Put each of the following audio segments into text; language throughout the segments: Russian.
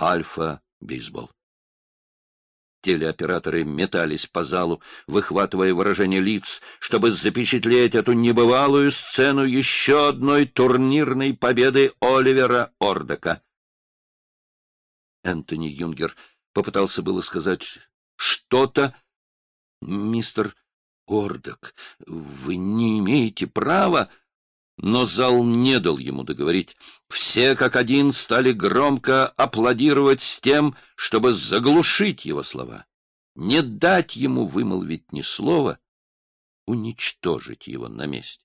Альфа-бейсбол. Телеоператоры метались по залу, выхватывая выражение лиц, чтобы запечатлеть эту небывалую сцену еще одной турнирной победы Оливера Ордока. Энтони Юнгер попытался было сказать что-то. «Мистер Ордок, вы не имеете права...» Но зал не дал ему договорить. Все как один стали громко аплодировать с тем, чтобы заглушить его слова, не дать ему вымолвить ни слова, уничтожить его на месте.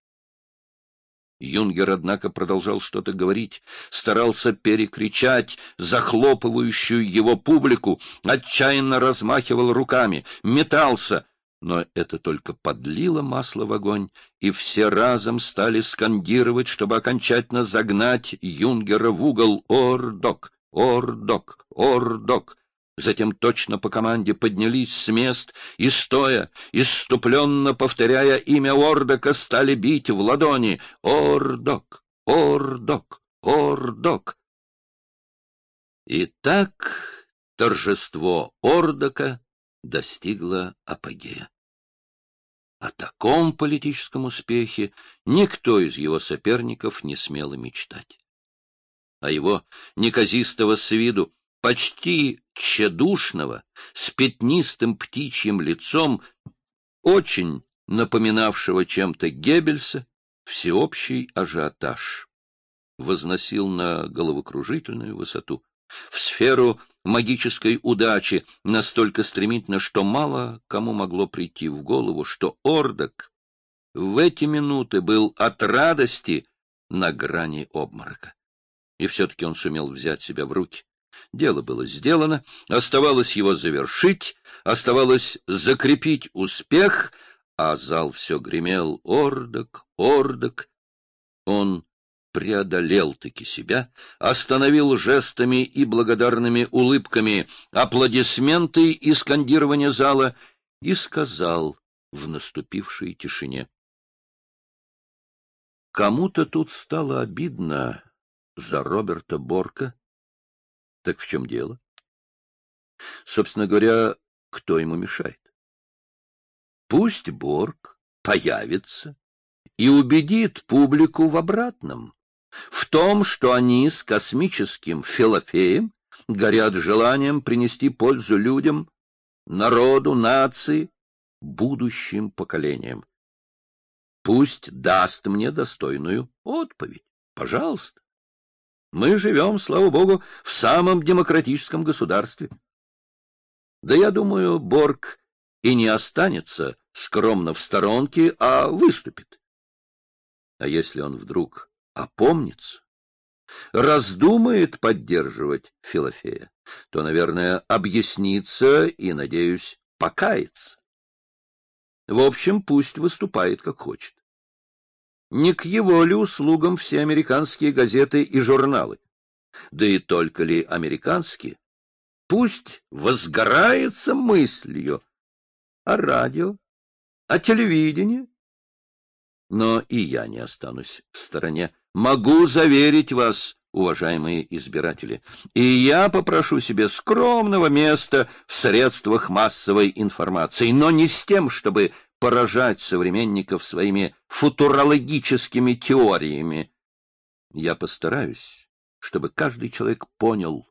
Юнгер, однако, продолжал что-то говорить, старался перекричать захлопывающую его публику, отчаянно размахивал руками, метался — но это только подлило масло в огонь, и все разом стали скандировать, чтобы окончательно загнать Юнгера в угол «Ордок! Ордок! Ордок!». Затем точно по команде поднялись с мест и, стоя, иступленно повторяя имя Ордока, стали бить в ладони «Ордок! Ордок! Ордок!». И так торжество Ордока достигла апогея. О таком политическом успехе никто из его соперников не смел мечтать. А его неказистого с виду, почти тщедушного, с пятнистым птичьим лицом, очень напоминавшего чем-то Геббельса, всеобщий ажиотаж возносил на головокружительную высоту в сферу магической удачи настолько стремительно, что мало кому могло прийти в голову, что Ордок в эти минуты был от радости на грани обморока. И все-таки он сумел взять себя в руки. Дело было сделано, оставалось его завершить, оставалось закрепить успех, а зал все гремел «Ордок! Ордок!». Он преодолел-таки себя, остановил жестами и благодарными улыбками аплодисменты и скандирование зала и сказал в наступившей тишине. Кому-то тут стало обидно за Роберта Борка. Так в чем дело? Собственно говоря, кто ему мешает? Пусть Борг появится и убедит публику в обратном в том, что они с космическим Филофеем горят желанием принести пользу людям, народу, нации, будущим поколениям. Пусть даст мне достойную отповедь. Пожалуйста. Мы живем, слава богу, в самом демократическом государстве. Да я думаю, Борг и не останется скромно в сторонке, а выступит. А если он вдруг опомнится, раздумает поддерживать Филофея, то, наверное, объяснится и, надеюсь, покается. В общем, пусть выступает как хочет. Не к его ли услугам все американские газеты и журналы? Да и только ли американские? Пусть возгорается мыслью о радио, о телевидении. Но и я не останусь в стороне. Могу заверить вас, уважаемые избиратели, и я попрошу себе скромного места в средствах массовой информации, но не с тем, чтобы поражать современников своими футурологическими теориями. Я постараюсь, чтобы каждый человек понял,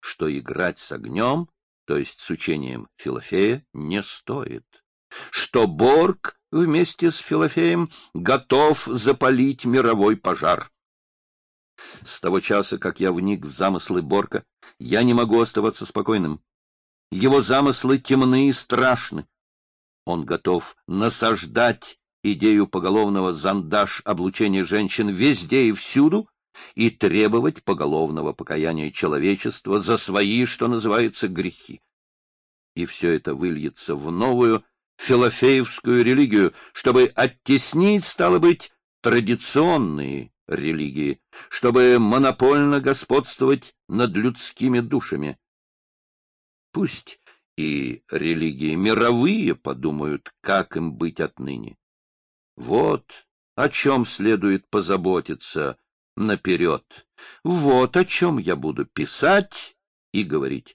что играть с огнем, то есть с учением Филофея, не стоит, что Борг вместе с Филофеем готов запалить мировой пожар. С того часа, как я вник в замыслы Борка, я не могу оставаться спокойным. Его замыслы темны и страшны. Он готов насаждать идею поголовного зандаш облучения женщин везде и всюду и требовать поголовного покаяния человечества за свои, что называется, грехи. И все это выльется в новую филофеевскую религию, чтобы оттеснить, стало быть, традиционные религии, чтобы монопольно господствовать над людскими душами. Пусть и религии мировые подумают, как им быть отныне. Вот о чем следует позаботиться наперед. Вот о чем я буду писать и говорить